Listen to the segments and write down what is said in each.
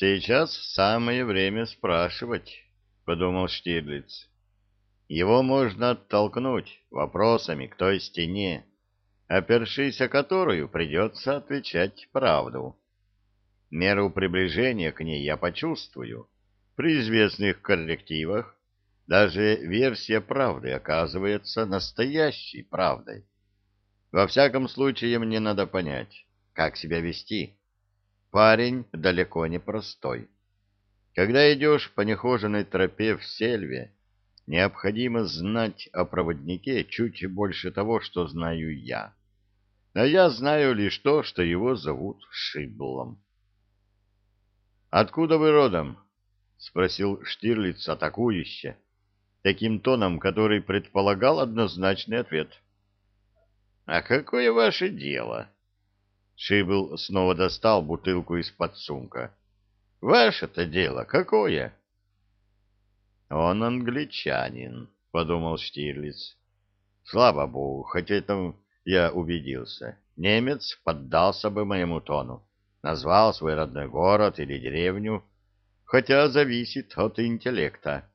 Сейчас самое время спрашивать, подумал Штирлиц. Его можно оттолкнуть вопросами к той стене, опершись о которую придется отвечать правду. Меру приближения к ней я почувствую. При известных коррективах даже версия правды оказывается настоящей правдой. Во всяком случае, мне надо понять, как себя вести. Парень далеко не простой. Когда идешь по нехоженной тропе в сельве, необходимо знать о проводнике чуть больше того, что знаю я. А я знаю лишь то, что его зовут Шиблом. «Откуда вы родом?» — спросил Штирлиц атакующе, таким тоном, который предполагал однозначный ответ. «А какое ваше дело?» Шибл снова достал бутылку из-под сумка. «Ваше-то дело какое?» «Он англичанин», — подумал Штирлиц. «Слава богу, хоть этом я убедился. Немец поддался бы моему тону, назвал свой родной город или деревню, хотя зависит от интеллекта.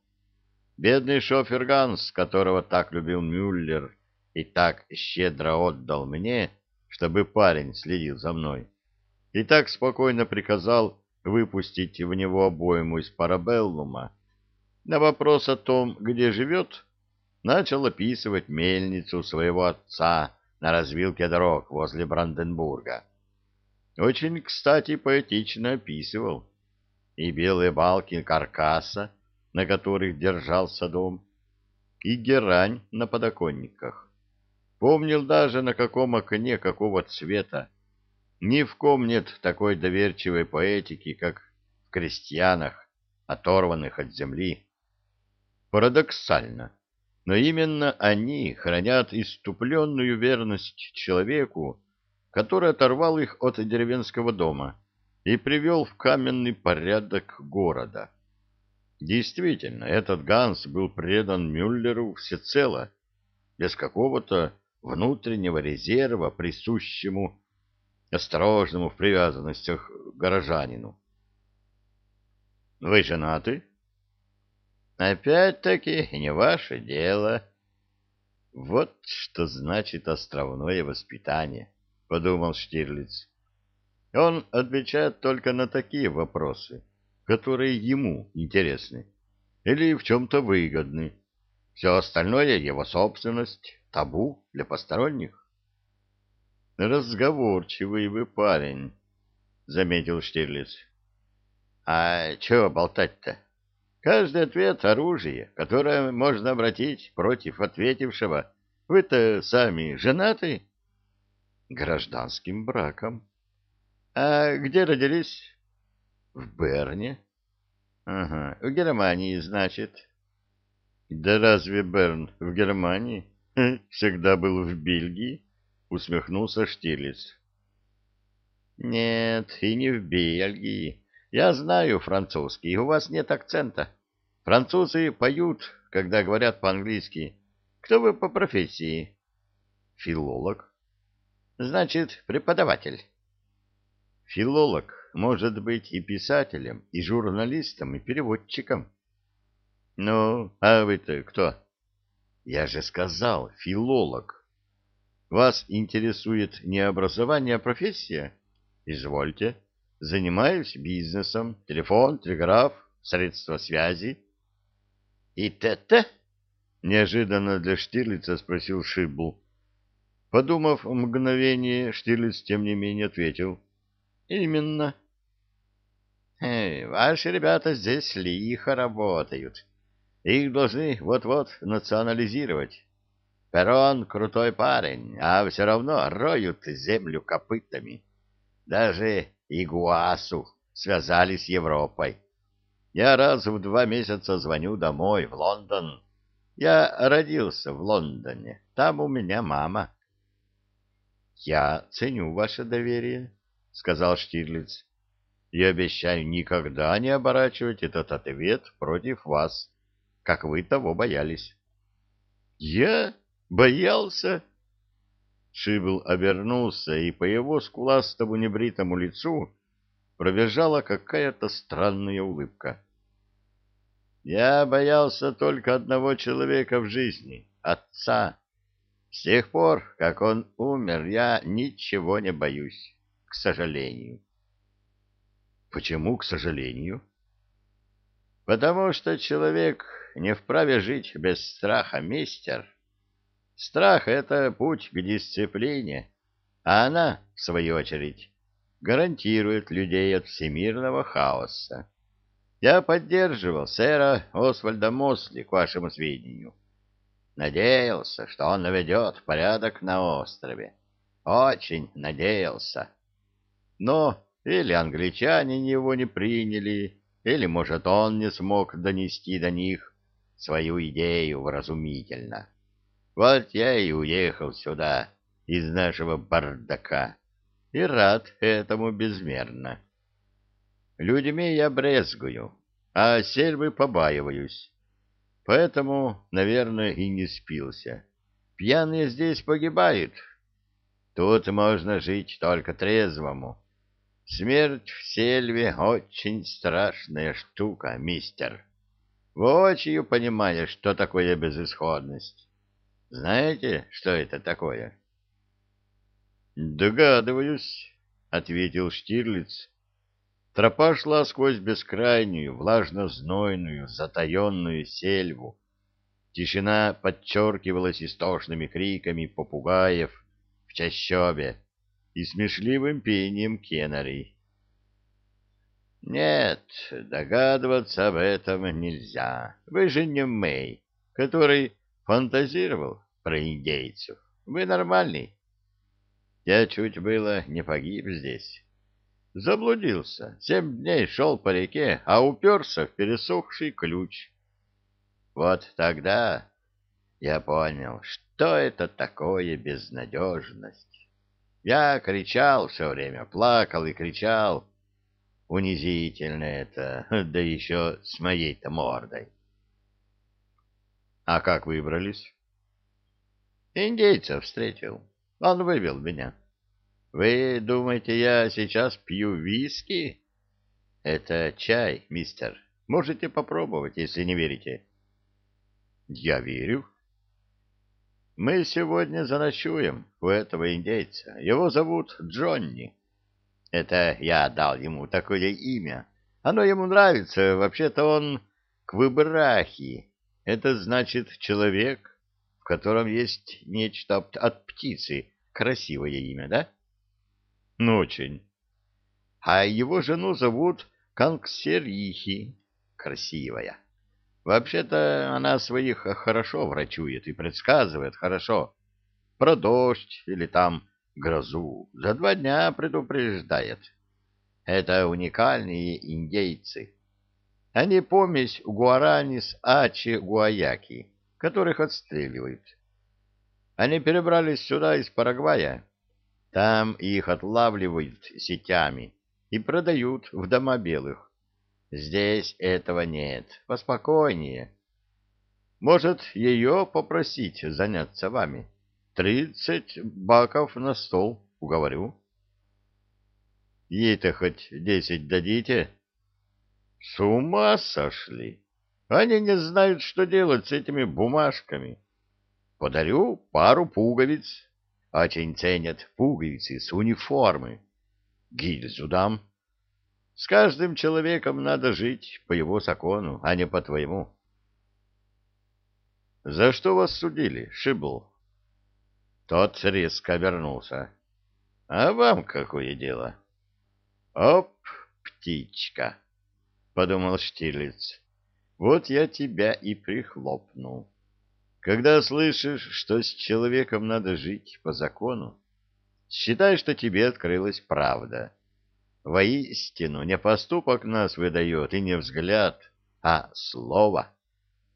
Бедный шофер Ганс, которого так любил Мюллер и так щедро отдал мне, чтобы парень следил за мной, и так спокойно приказал выпустить в него обойму из парабеллума, на вопрос о том, где живет, начал описывать мельницу своего отца на развилке дорог возле Бранденбурга. Очень, кстати, поэтично описывал и белые балки каркаса, на которых держался дом, и герань на подоконниках. Помнил даже, на каком окне какого цвета. Ни в ком нет такой доверчивой поэтики, как в крестьянах, оторванных от земли. Парадоксально, но именно они хранят иступленную верность человеку, который оторвал их от деревенского дома и привел в каменный порядок города. Действительно, этот Ганс был предан Мюллеру всецело, без какого-то внутреннего резерва, присущему осторожному в привязанностях горожанину. «Вы женаты?» Опять-таки не ваше дело. Вот что значит островное воспитание, подумал Штирлиц. Он отвечает только на такие вопросы, которые ему интересны или в чем-то выгодны. Все остальное — его собственность, табу для посторонних. — Разговорчивый вы парень, — заметил Штирлиц. — А чего болтать-то? Каждый ответ — оружие, которое можно обратить против ответившего. Вы-то сами женаты? Гражданским браком. А где родились? В Берне. Ага, в Германии, значит. Да разве Берн в Германии? Всегда был в Бельгии, усмехнулся Штирлиц. Нет, и не в Бельгии. Я знаю французский, у вас нет акцента. Французы поют, когда говорят по-английски. Кто вы по профессии? Филолог. Значит, преподаватель. Филолог может быть и писателем, и журналистом, и переводчиком. Ну, а вы-то кто? Я же сказал, филолог. Вас интересует не образование, а профессия? Извольте. Занимаюсь бизнесом, телефон, телеграф, средства связи. И т-т? Неожиданно для Штирлица спросил Шибл. Подумав мгновение, Штирлиц тем не менее ответил. Именно. Эй, ваши ребята здесь лихо работают. Их должны вот-вот национализировать. Перрон крутой парень, а все равно роют землю копытами. Даже Игуасу связали с Европой. Я раз в два месяца звоню домой, в Лондон. Я родился в Лондоне. Там у меня мама. — Я ценю ваше доверие, — сказал Штирлиц. — И обещаю никогда не оборачивать этот ответ против вас, как вы того боялись. — Я? Боялся? Шибл обернулся, и по его скуластому небритому лицу пробежала какая-то странная улыбка. Я боялся только одного человека в жизни — отца. С тех пор, как он умер, я ничего не боюсь, к сожалению. Почему, к сожалению? Потому что человек не вправе жить без страха, мистер. Страх — это путь к дисциплине, а она, в свою очередь, гарантирует людей от всемирного хаоса. Я поддерживал сэра Освальда Мосли, к вашему сведению. Надеялся, что он наведет порядок на острове. Очень надеялся. Но или англичане его не приняли, или, может, он не смог донести до них свою идею вразумительно. Вот я и уехал сюда, из нашего бардака, и рад этому безмерно. Людьми я брезгую, а сельвы побаиваюсь. Поэтому, наверное, и не спился. Пьяные здесь погибают. Тут можно жить только трезвому. Смерть в сельве очень страшная штука, мистер. Воочию понимаешь, что такое безысходность. Знаете, что это такое? — Догадываюсь, — ответил Штирлиц, Тропа шла сквозь бескрайнюю, влажно-знойную, затаенную сельву. Тишина подчеркивалась истошными криками попугаев в чащобе и смешливым пением кенарей. «Нет, догадываться об этом нельзя. Вы же не Мэй, который фантазировал про индейцев. Вы нормальный. Я чуть было не погиб здесь». Заблудился. Семь дней шел по реке, а уперся в пересохший ключ. Вот тогда я понял, что это такое безнадежность. Я кричал все время, плакал и кричал. Унизительно это, да еще с моей-то мордой. А как выбрались? Индейца встретил. Он вывел меня. Вы думаете, я сейчас пью виски? Это чай, мистер. Можете попробовать, если не верите. Я верю. Мы сегодня заночуем у этого индейца. Его зовут Джонни. Это я дал ему такое имя. Оно ему нравится. Вообще-то он квыбрахи. Это значит человек, в котором есть нечто от птицы. Красивое имя, да? Ну, очень. А его жену зовут Канксерихи. Красивая. Вообще-то она своих хорошо врачует и предсказывает хорошо. Про дождь или там грозу. За два дня предупреждает. Это уникальные индейцы. Они помесь гуарани с ачи-гуаяки, которых отстреливают. Они перебрались сюда из Парагвая там их отлавливают сетями и продают в дома белых. Здесь этого нет. Поспокойнее. Может, ее попросить заняться вами? Тридцать баков на стол, уговорю. Ей-то хоть десять дадите? С ума сошли. Они не знают, что делать с этими бумажками. Подарю пару пуговиц, очень ценят пуговицы с униформы. Гильзу дам. С каждым человеком надо жить по его закону, а не по твоему. За что вас судили, Шибл? Тот резко обернулся. А вам какое дело? Оп, птичка, подумал Штирлиц. Вот я тебя и прихлопнул. Когда слышишь, что с человеком надо жить по закону, считай, что тебе открылась правда. Воистину, не поступок нас выдает и не взгляд, а слово.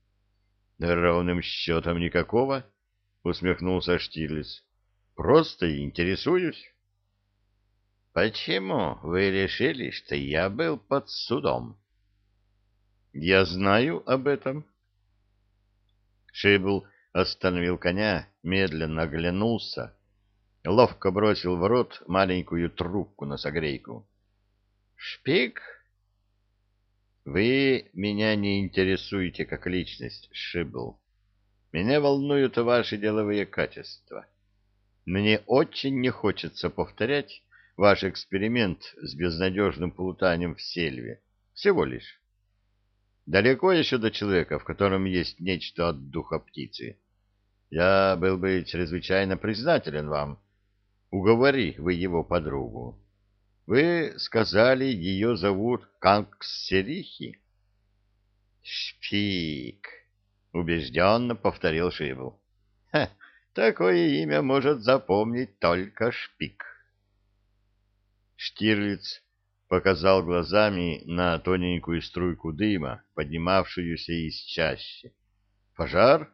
— Ровным счетом никакого, — усмехнулся Штирлиц. — Просто интересуюсь. — Почему вы решили, что я был под судом? — Я знаю об этом, Шибл остановил коня, медленно оглянулся, ловко бросил в рот маленькую трубку на согрейку. Шпик? Вы меня не интересуете как личность, Шибл. Меня волнуют ваши деловые качества. Мне очень не хочется повторять ваш эксперимент с безнадежным плутанием в сельве. Всего лишь. Далеко еще до человека, в котором есть нечто от духа птицы. Я был бы чрезвычайно признателен вам. Уговори вы его подругу. Вы сказали, ее зовут Канксерихи? Шпик, убежденно повторил Шибл. Такое имя может запомнить только Шпик. Штирлиц показал глазами на тоненькую струйку дыма, поднимавшуюся из чащи. Пожар?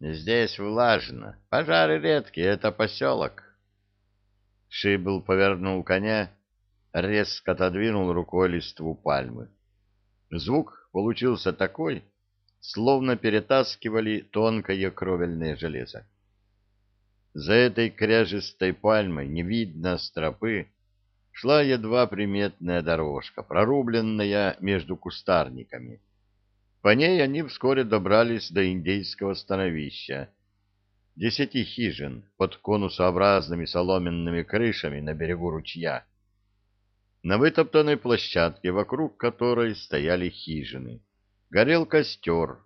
Здесь влажно. Пожары редкие, это поселок. Шибл повернул коня, резко отодвинул рукой листву пальмы. Звук получился такой, словно перетаскивали тонкое кровельное железо. За этой кряжестой пальмой не видно стропы, шла едва приметная дорожка, прорубленная между кустарниками. По ней они вскоре добрались до индейского становища, десяти хижин под конусообразными соломенными крышами на берегу ручья, на вытоптанной площадке, вокруг которой стояли хижины. Горел костер,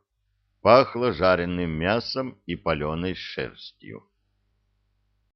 пахло жареным мясом и паленой шерстью.